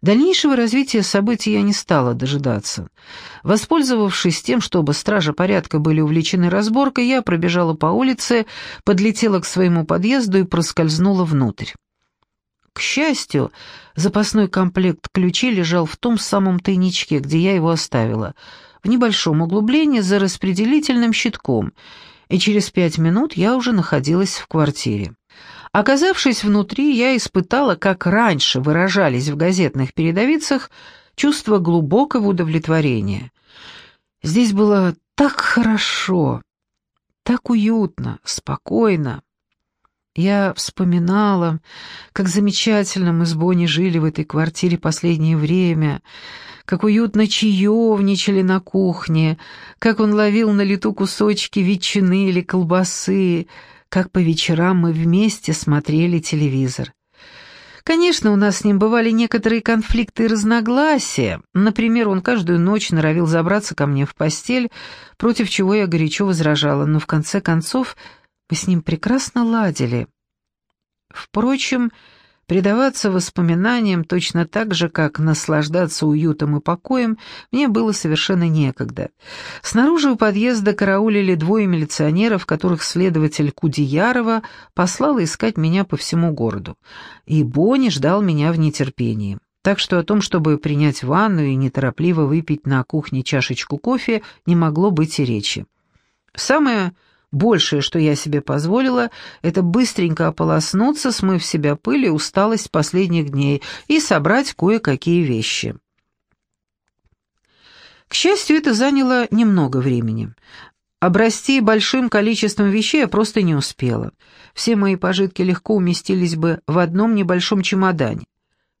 Дальнейшего развития событий я не стала дожидаться. Воспользовавшись тем, что оба стража порядка были увлечены разборкой, я пробежала по улице, подлетела к своему подъезду и проскользнула внутрь. К счастью, запасной комплект ключей лежал в том самом тайничке, где я его оставила, в небольшом углублении за распределительным щитком, и через пять минут я уже находилась в квартире. Оказавшись внутри, я испытала, как раньше выражались в газетных передовицах, чувство глубокого удовлетворения. Здесь было так хорошо, так уютно, спокойно. Я вспоминала, как замечательно мы с Бонни жили в этой квартире последнее время, как уютно чаевничали на кухне, как он ловил на лету кусочки ветчины или колбасы, как по вечерам мы вместе смотрели телевизор. Конечно, у нас с ним бывали некоторые конфликты и разногласия. Например, он каждую ночь норовил забраться ко мне в постель, против чего я горячо возражала, но в конце концов мы с ним прекрасно ладили. Впрочем, Предаваться воспоминаниям точно так же, как наслаждаться уютом и покоем, мне было совершенно некогда. Снаружи у подъезда караулили двое милиционеров, которых следователь Кудеярова послал искать меня по всему городу. И Бонни ждал меня в нетерпении. Так что о том, чтобы принять ванну и неторопливо выпить на кухне чашечку кофе, не могло быть и речи. Самое Большее, что я себе позволила, это быстренько ополоснуться, смыв себя пыль и усталость последних дней, и собрать кое-какие вещи. К счастью, это заняло немного времени. Обрасти большим количеством вещей я просто не успела. Все мои пожитки легко уместились бы в одном небольшом чемодане.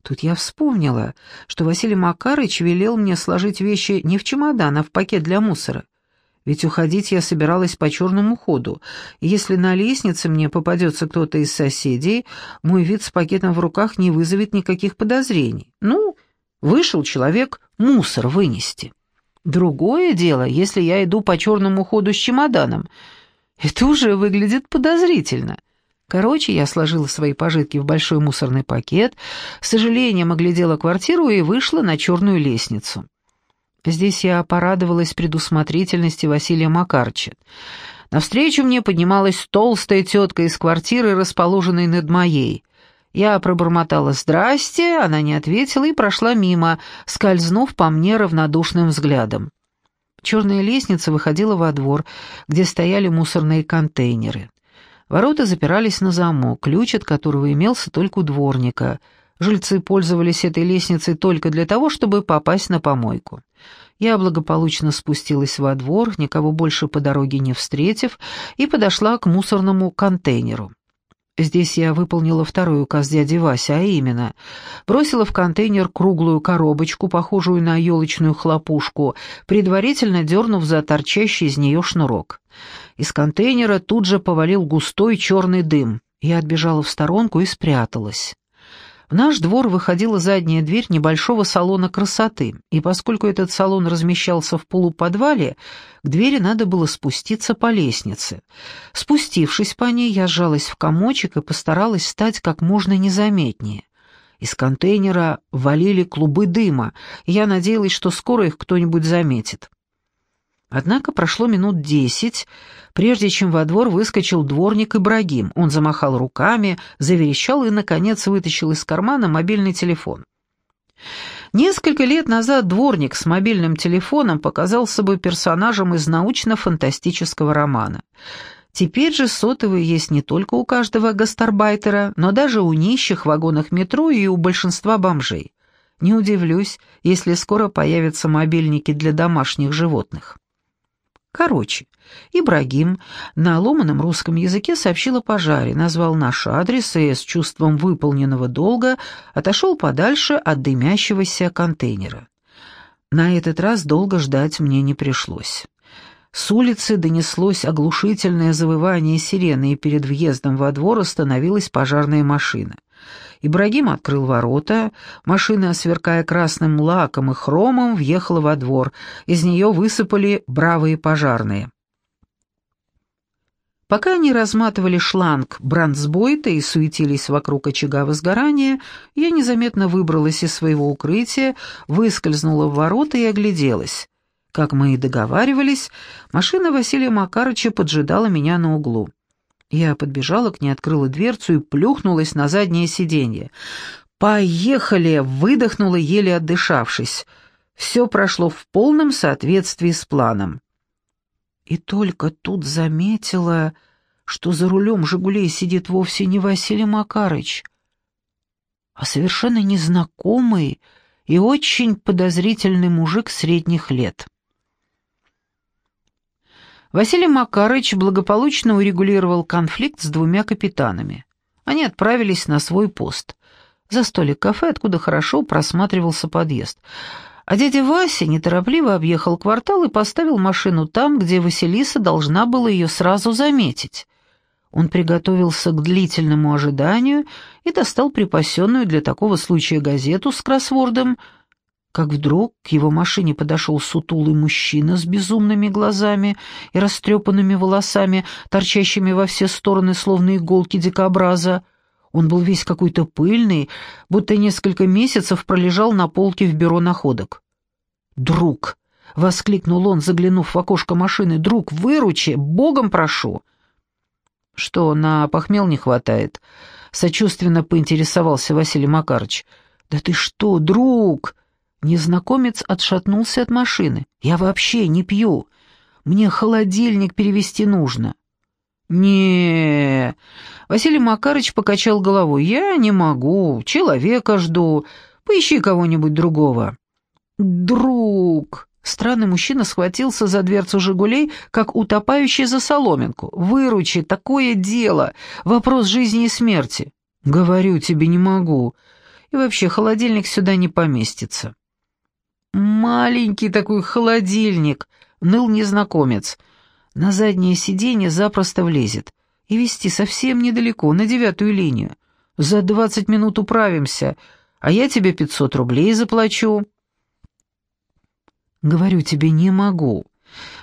Тут я вспомнила, что Василий Макарыч велел мне сложить вещи не в чемодан, а в пакет для мусора. Ведь уходить я собиралась по черному ходу, если на лестнице мне попадется кто-то из соседей, мой вид с пакетом в руках не вызовет никаких подозрений. Ну, вышел человек мусор вынести. Другое дело, если я иду по черному ходу с чемоданом. Это уже выглядит подозрительно. Короче, я сложила свои пожитки в большой мусорный пакет, с сожалением оглядела квартиру и вышла на черную лестницу. Здесь я порадовалась предусмотрительности Василия Макарча. Навстречу мне поднималась толстая тетка из квартиры, расположенной над моей. Я пробормотала «Здрасте», она не ответила и прошла мимо, скользнув по мне равнодушным взглядом. Черная лестница выходила во двор, где стояли мусорные контейнеры. Ворота запирались на замок, ключ от которого имелся только у дворника — Жильцы пользовались этой лестницей только для того, чтобы попасть на помойку. Я благополучно спустилась во двор, никого больше по дороге не встретив, и подошла к мусорному контейнеру. Здесь я выполнила второй указ дяди Вася, а именно, бросила в контейнер круглую коробочку, похожую на елочную хлопушку, предварительно дернув за торчащий из нее шнурок. Из контейнера тут же повалил густой черный дым. Я отбежала в сторонку и спряталась. В наш двор выходила задняя дверь небольшого салона красоты, и поскольку этот салон размещался в полуподвале, к двери надо было спуститься по лестнице. Спустившись по ней, я сжалась в комочек и постаралась стать как можно незаметнее. Из контейнера валили клубы дыма, и я надеялась, что скоро их кто-нибудь заметит. Однако прошло минут десять, прежде чем во двор выскочил дворник Ибрагим. Он замахал руками, заверещал и, наконец, вытащил из кармана мобильный телефон. Несколько лет назад дворник с мобильным телефоном показал собой персонажем из научно-фантастического романа. Теперь же сотовые есть не только у каждого гастарбайтера, но даже у нищих в вагонах метро и у большинства бомжей. Не удивлюсь, если скоро появятся мобильники для домашних животных. Короче, Ибрагим на ломаном русском языке сообщил о пожаре, назвал наш адрес и с чувством выполненного долга отошел подальше от дымящегося контейнера. На этот раз долго ждать мне не пришлось. С улицы донеслось оглушительное завывание сирены, и перед въездом во двор остановилась пожарная машина. Ибрагим открыл ворота, машина, сверкая красным лаком и хромом, въехала во двор, из нее высыпали бравые пожарные. Пока они разматывали шланг брандсбойта и суетились вокруг очага возгорания, я незаметно выбралась из своего укрытия, выскользнула в ворота и огляделась. Как мы и договаривались, машина Василия Макарыча поджидала меня на углу. Я подбежала к ней, открыла дверцу и плюхнулась на заднее сиденье. «Поехали!» — выдохнула, еле отдышавшись. Все прошло в полном соответствии с планом. И только тут заметила, что за рулем «Жигулей» сидит вовсе не Василий Макарыч, а совершенно незнакомый и очень подозрительный мужик средних лет. Василий Макарыч благополучно урегулировал конфликт с двумя капитанами. Они отправились на свой пост. За столик кафе, откуда хорошо просматривался подъезд. А дядя Вася неторопливо объехал квартал и поставил машину там, где Василиса должна была ее сразу заметить. Он приготовился к длительному ожиданию и достал припасенную для такого случая газету с кроссвордом — как вдруг к его машине подошел сутулый мужчина с безумными глазами и растрепанными волосами, торчащими во все стороны, словно иголки дикобраза. Он был весь какой-то пыльный, будто несколько месяцев пролежал на полке в бюро находок. «Друг!» — воскликнул он, заглянув в окошко машины. «Друг, выручи! Богом прошу!» «Что, на похмел не хватает?» — сочувственно поинтересовался Василий Макарыч. «Да ты что, друг!» Незнакомец отшатнулся от машины. «Я вообще не пью. Мне холодильник перевести нужно». не Василий Макарыч покачал головой. «Я не могу. Человека жду. Поищи кого-нибудь другого». «Друг!» Странный мужчина схватился за дверцу «Жигулей», как утопающий за соломинку. «Выручи, такое дело! Вопрос жизни и смерти!» «Говорю тебе, не могу. И вообще, холодильник сюда не поместится». «Маленький такой холодильник», — ныл незнакомец. «На заднее сиденье запросто влезет. И вести совсем недалеко, на девятую линию. За двадцать минут управимся, а я тебе пятьсот рублей заплачу». «Говорю тебе, не могу».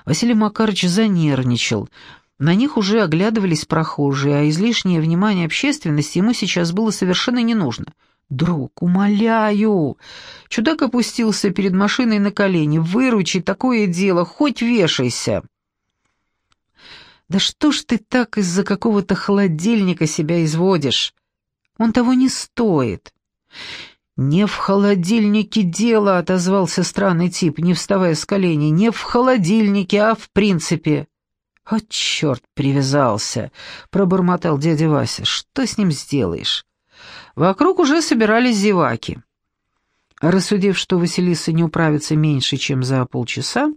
Василий Макарович занервничал. На них уже оглядывались прохожие, а излишнее внимание общественности ему сейчас было совершенно не нужно. «Друг, умоляю!» Чудак опустился перед машиной на колени. «Выручи, такое дело, хоть вешайся!» «Да что ж ты так из-за какого-то холодильника себя изводишь? Он того не стоит!» «Не в холодильнике дело», — отозвался странный тип, не вставая с коленей. «Не в холодильнике, а в принципе». «О, черт, привязался», — пробормотал дядя Вася. «Что с ним сделаешь?» Вокруг уже собирались зеваки. Рассудив, что Василиса не управится меньше, чем за полчаса,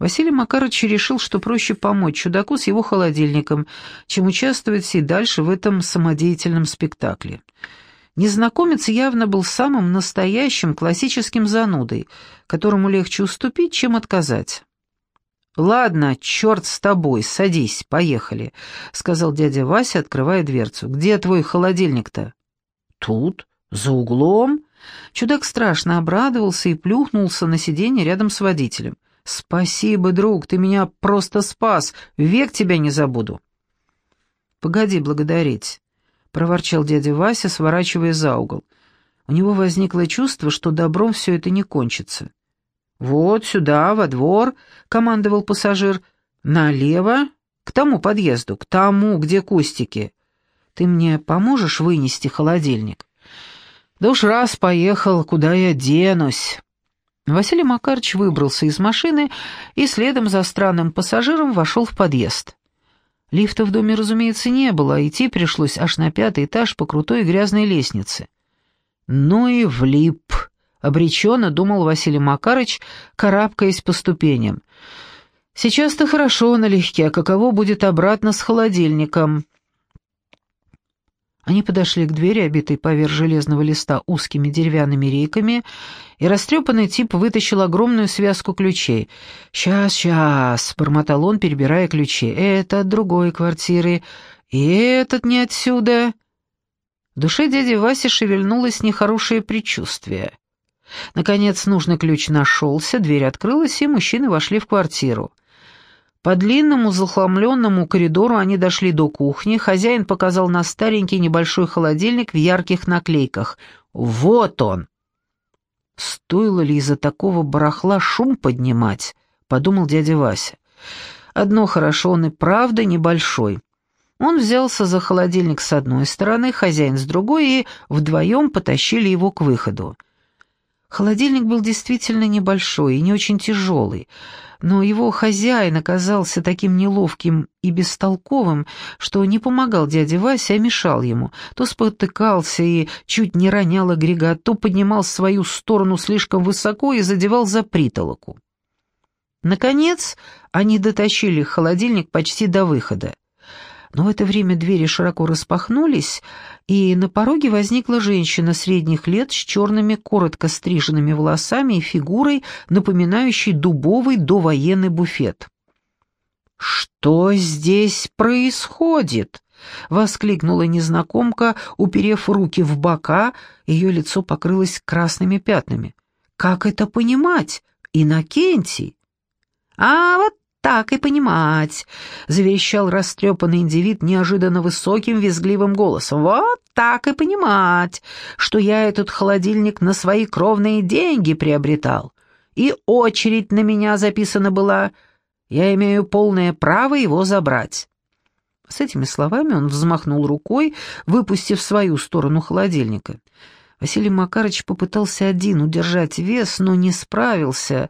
Василий Макарович решил, что проще помочь чудаку с его холодильником, чем участвовать и дальше в этом самодеятельном спектакле. Незнакомец явно был самым настоящим классическим занудой, которому легче уступить, чем отказать. «Ладно, черт с тобой, садись, поехали», — сказал дядя Вася, открывая дверцу. «Где твой холодильник-то?» «Тут, за углом». Чудак страшно обрадовался и плюхнулся на сиденье рядом с водителем. «Спасибо, друг, ты меня просто спас, век тебя не забуду». «Погоди благодарить», — проворчал дядя Вася, сворачивая за угол. У него возникло чувство, что добром все это не кончится. «Вот сюда, во двор», — командовал пассажир. «Налево, к тому подъезду, к тому, где кустики. Ты мне поможешь вынести холодильник?» «Да уж раз поехал, куда я денусь?» Василий Макарович выбрался из машины и следом за странным пассажиром вошел в подъезд. Лифта в доме, разумеется, не было, а идти пришлось аж на пятый этаж по крутой грязной лестнице. «Ну и влип», — обреченно думал Василий Макарыч, карабкаясь по ступеням. «Сейчас-то хорошо налегке, а каково будет обратно с холодильником?» Они подошли к двери, обитой поверх железного листа узкими деревянными рейками, и растрепанный тип вытащил огромную связку ключей. «Сейчас, сейчас», — бормотал он, перебирая ключи, — «это от другой квартиры, и этот не отсюда». В душе дяди Васи шевельнулось нехорошее предчувствие. Наконец нужный ключ нашелся, дверь открылась, и мужчины вошли в квартиру. По длинному захламленному коридору они дошли до кухни. Хозяин показал на старенький небольшой холодильник в ярких наклейках. «Вот он!» «Стоило ли из-за такого барахла шум поднимать?» — подумал дядя Вася. «Одно хорошо, он и правда небольшой». Он взялся за холодильник с одной стороны, хозяин с другой, и вдвоем потащили его к выходу. Холодильник был действительно небольшой и не очень тяжелый, но его хозяин оказался таким неловким и бестолковым, что не помогал дяде Васе, а мешал ему. То спотыкался и чуть не ронял агрегат, то поднимал свою сторону слишком высоко и задевал за притолоку. Наконец, они дотащили холодильник почти до выхода. Но в это время двери широко распахнулись, и на пороге возникла женщина средних лет с черными коротко стриженными волосами и фигурой, напоминающей дубовый довоенный буфет. «Что здесь происходит?» — воскликнула незнакомка, уперев руки в бока, ее лицо покрылось красными пятнами. «Как это понимать, Иннокентий?» «А вот так и понимать», — заверещал растрепанный индивид неожиданно высоким визгливым голосом. «Вот так и понимать, что я этот холодильник на свои кровные деньги приобретал. И очередь на меня записана была. Я имею полное право его забрать». С этими словами он взмахнул рукой, выпустив свою сторону холодильника. Василий Макарыч попытался один удержать вес, но не справился,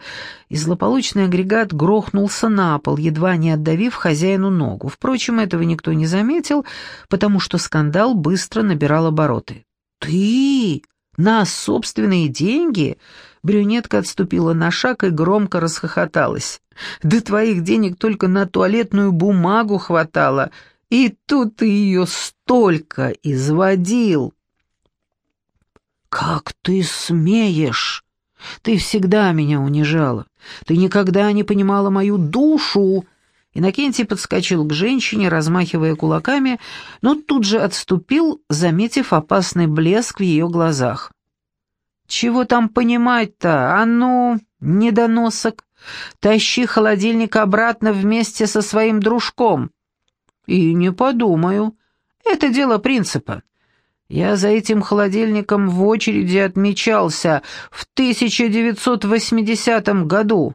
и злополучный агрегат грохнулся на пол, едва не отдавив хозяину ногу. Впрочем, этого никто не заметил, потому что скандал быстро набирал обороты. «Ты? На собственные деньги?» Брюнетка отступила на шаг и громко расхохоталась. «Да твоих денег только на туалетную бумагу хватало, и тут ты ее столько изводил!» «Как ты смеешь? Ты всегда меня унижала. Ты никогда не понимала мою душу!» Иннокентий подскочил к женщине, размахивая кулаками, но тут же отступил, заметив опасный блеск в ее глазах. «Чего там понимать-то? А ну, недоносок! Тащи холодильник обратно вместе со своим дружком!» «И не подумаю. Это дело принципа. Я за этим холодильником в очереди отмечался в 1980 году.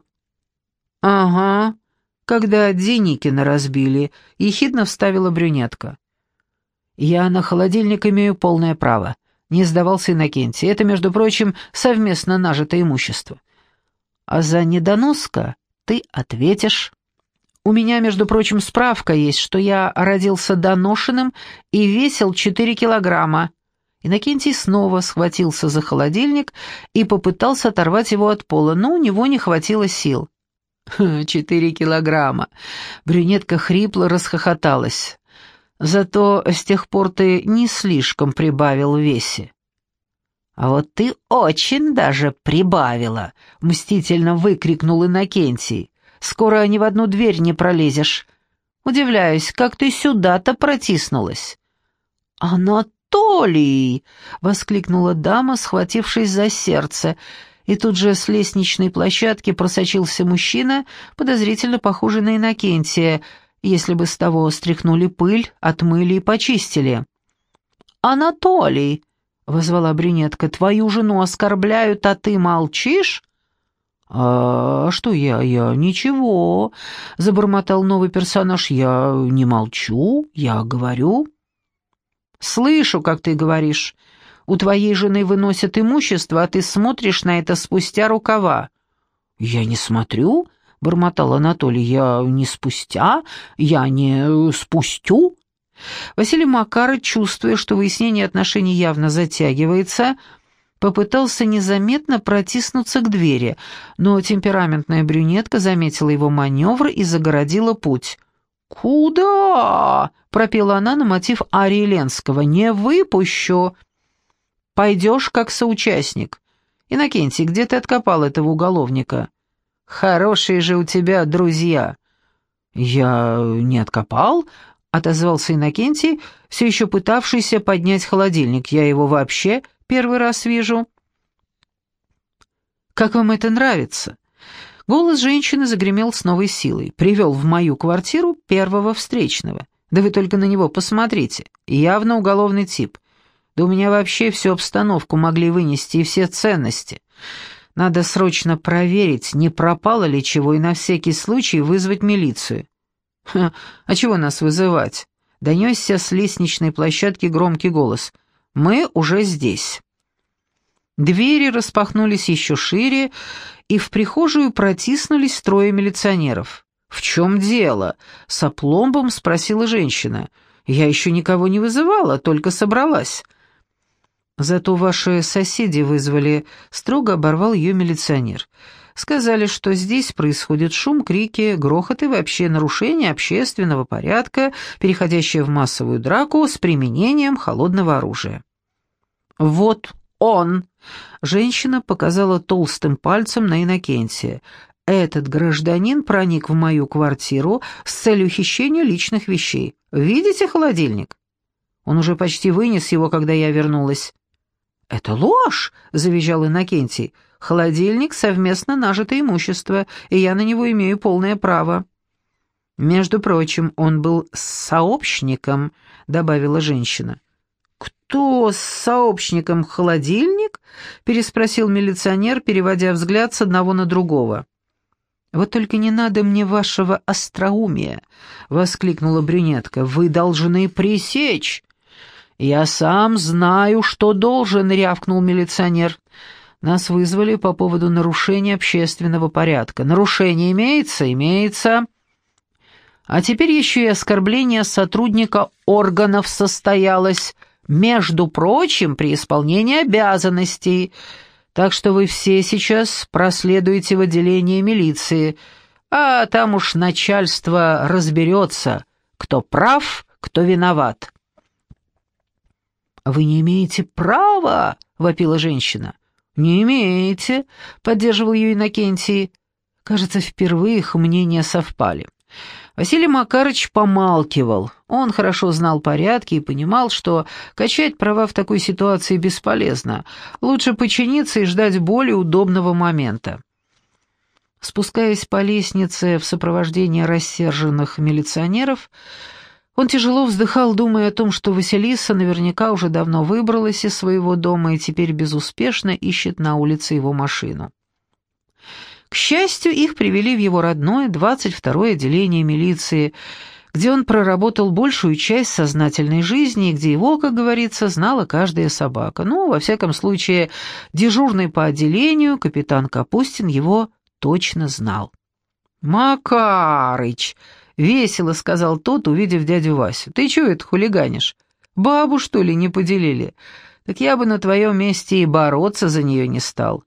Ага, когда Деникина разбили, ехидно вставила брюнетка. Я на холодильник имею полное право. Не сдавался Иннокентий. Это, между прочим, совместно нажитое имущество. А за недоноска ты ответишь. У меня, между прочим, справка есть, что я родился доношенным и весил 4 килограмма. Иннокентий снова схватился за холодильник и попытался оторвать его от пола, но у него не хватило сил. «Четыре килограмма!» Брюнетка хрипло расхохоталась. «Зато с тех пор ты не слишком прибавил в весе». «А вот ты очень даже прибавила!» — мстительно выкрикнул Иннокентий. Скоро ни в одну дверь не пролезешь. Удивляюсь, как ты сюда-то протиснулась». «Анатолий!» — воскликнула дама, схватившись за сердце, и тут же с лестничной площадки просочился мужчина, подозрительно похожий на Иннокентия, если бы с того стряхнули пыль, отмыли и почистили. «Анатолий!» — возвала брюнетка, — «твою жену оскорбляют, а ты молчишь?» «А что я? Я ничего», — забормотал новый персонаж. «Я не молчу, я говорю». «Слышу, как ты говоришь. У твоей жены выносят имущество, а ты смотришь на это спустя рукава». «Я не смотрю», — бормотал Анатолий. «Я не спустя, я не спустю». Василий Макарыч, чувствуя, что выяснение отношений явно затягивается, — попытался незаметно протиснуться к двери, но темпераментная брюнетка заметила его маневр и загородила путь. «Куда?» — пропела она на мотив Арии Ленского. «Не выпущу!» «Пойдешь как соучастник. Иннокентий, где ты откопал этого уголовника?» «Хорошие же у тебя друзья!» «Я не откопал?» — отозвался Иннокентий, все еще пытавшийся поднять холодильник. «Я его вообще Первый раз вижу». «Как вам это нравится? Голос женщины загремел с новой силой. Привел в мою квартиру первого встречного. Да вы только на него посмотрите. Явно уголовный тип. Да у меня вообще всю обстановку могли вынести и все ценности. Надо срочно проверить, не пропало ли чего, и на всякий случай вызвать милицию. Ха, а чего нас вызывать? Донесся с лестничной площадки громкий голос. «Мы уже здесь». Двери распахнулись еще шире, и в прихожую протиснулись трое милиционеров. «В чем дело?» — с опломбом спросила женщина. «Я еще никого не вызывала, только собралась». «Зато ваши соседи вызвали», — строго оборвал ее милиционер. «Сказали, что здесь происходит шум, крики, грохот и вообще нарушение общественного порядка, переходящее в массовую драку с применением холодного оружия». «Вот он!» — женщина показала толстым пальцем на Иннокентия. «Этот гражданин проник в мою квартиру с целью хищения личных вещей. Видите холодильник?» Он уже почти вынес его, когда я вернулась. «Это ложь!» — завизжал Иннокентий. «Холодильник — совместно нажитое имущество, и я на него имею полное право». «Между прочим, он был сообщником», — добавила женщина. «Кто с сообщником холодильник?» — переспросил милиционер, переводя взгляд с одного на другого. «Вот только не надо мне вашего остроумия!» — воскликнула брюнетка. «Вы должны пресечь!» «Я сам знаю, что должен», — рявкнул милиционер. «Нас вызвали по поводу нарушения общественного порядка. Нарушение имеется? Имеется. А теперь еще и оскорбление сотрудника органов состоялось, между прочим, при исполнении обязанностей. Так что вы все сейчас проследуете в отделение милиции, а там уж начальство разберется, кто прав, кто виноват». «Вы не имеете права!» — вопила женщина. «Не имеете», — поддерживал ее Иннокентий. Кажется, впервые их мнения совпали. Василий Макарыч помалкивал. Он хорошо знал порядки и понимал, что качать права в такой ситуации бесполезно. Лучше подчиниться и ждать более удобного момента. Спускаясь по лестнице в сопровождении рассерженных милиционеров, он тяжело вздыхал, думая о том, что Василиса наверняка уже давно выбралась из своего дома и теперь безуспешно ищет на улице его машину. К счастью, их привели в его родное 22-е отделение милиции, где он проработал большую часть сознательной жизни и где его, как говорится, знала каждая собака. Ну, во всяком случае, дежурный по отделению капитан Капустин его точно знал. «Макарыч!» — весело сказал тот, увидев дядю Васю. «Ты чего это хулиганишь? Бабу, что ли, не поделили? Так я бы на твоем месте и бороться за нее не стал».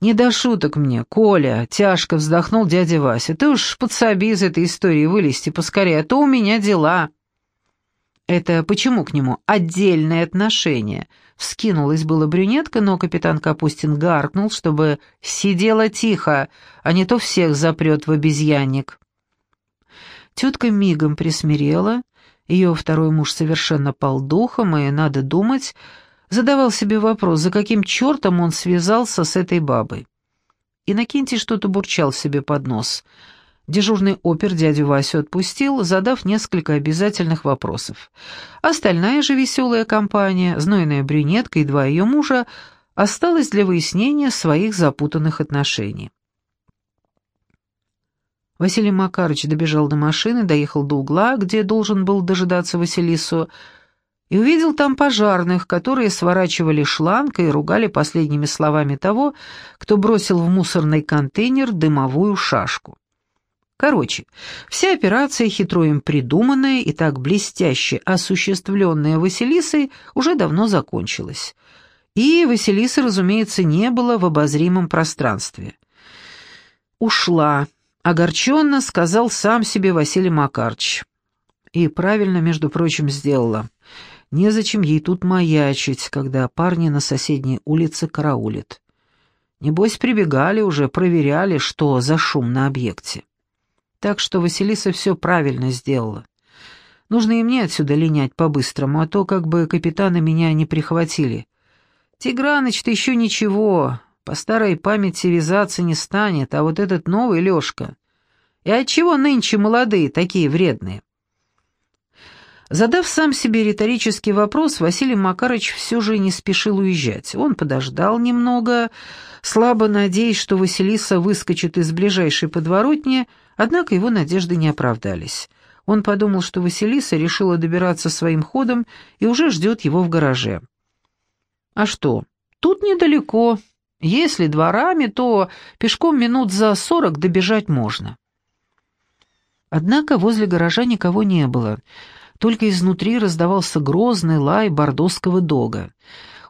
«Не до шуток мне, Коля!» — тяжко вздохнул дядя Вася. «Ты уж подсоби из этой истории вылезти поскорее, а то у меня дела». «Это почему к нему отдельное отношение?» Вскинулась была брюнетка, но капитан Капустин гаркнул, чтобы сидела тихо, а не то всех запрет в обезьянник. Тетка мигом присмирела, ее второй муж совершенно пал духом, и, надо думать, задавал себе вопрос, за каким чертом он связался с этой бабой. Иннокентий что-то бурчал себе под нос. Дежурный опер дядю Васю отпустил, задав несколько обязательных вопросов. Остальная же веселая компания, знойная брюнетка и два ее мужа, осталась для выяснения своих запутанных отношений. Василий Макарович добежал до машины, доехал до угла, где должен был дожидаться Василису, и увидел там пожарных, которые сворачивали шланг и ругали последними словами того, кто бросил в мусорный контейнер дымовую шашку. Короче, вся операция, хитро им придуманная и так блестяще осуществленная Василисой, уже давно закончилась. И Василисы, разумеется, не было в обозримом пространстве. Ушла, Огорченно сказал сам себе Василий Макарч. И правильно, между прочим, сделала. Незачем ей тут маячить, когда парни на соседней улице караулят. Небось, прибегали уже, проверяли, что за шум на объекте. Так что Василиса все правильно сделала. Нужно и мне отсюда линять по-быстрому, а то как бы капитаны меня не прихватили. Тиграныч-то еще ничего, По старой памяти вязаться не станет, а вот этот новый Лёшка. И отчего нынче молодые такие вредные? Задав сам себе риторический вопрос, Василий Макарович все же не спешил уезжать. Он подождал немного, слабо надеясь, что Василиса выскочит из ближайшей подворотни, однако его надежды не оправдались. Он подумал, что Василиса решила добираться своим ходом и уже ждет его в гараже. А что, тут недалеко. Если дворами, то пешком минут за сорок добежать можно. Однако возле гаража никого не было — только изнутри раздавался грозный лай бордосского дога.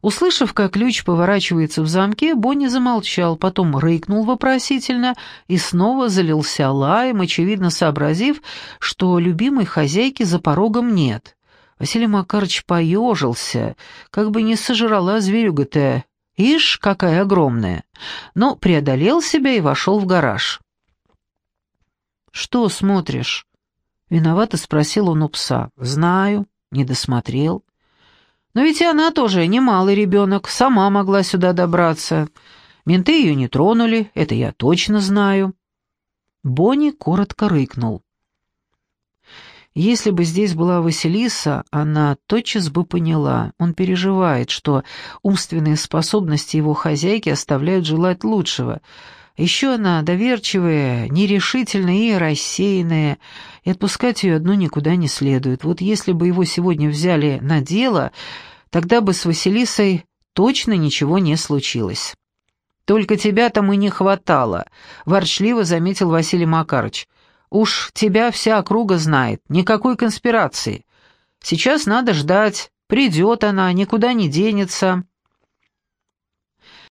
Услышав, как ключ поворачивается в замке, Бонни замолчал, потом рыкнул вопросительно и снова залился лаем, очевидно сообразив, что любимой хозяйки за порогом нет. Василий Макарович поежился, как бы не сожрала зверюга-то. Ишь, какая огромная! Но преодолел себя и вошел в гараж. «Что смотришь?» Виновато спросил он у пса. «Знаю, не досмотрел. Но ведь и она тоже немалый ребенок, сама могла сюда добраться. Менты ее не тронули, это я точно знаю». Бонни коротко рыкнул. Если бы здесь была Василиса, она тотчас бы поняла. Он переживает, что умственные способности его хозяйки оставляют желать лучшего — еще она доверчивая, нерешительная и рассеянная, и отпускать ее одну никуда не следует. Вот если бы его сегодня взяли на дело, тогда бы с Василисой точно ничего не случилось. «Только тебя там и не хватало», — ворчливо заметил Василий Макарыч. «Уж тебя вся округа знает, никакой конспирации. Сейчас надо ждать, придет она, никуда не денется».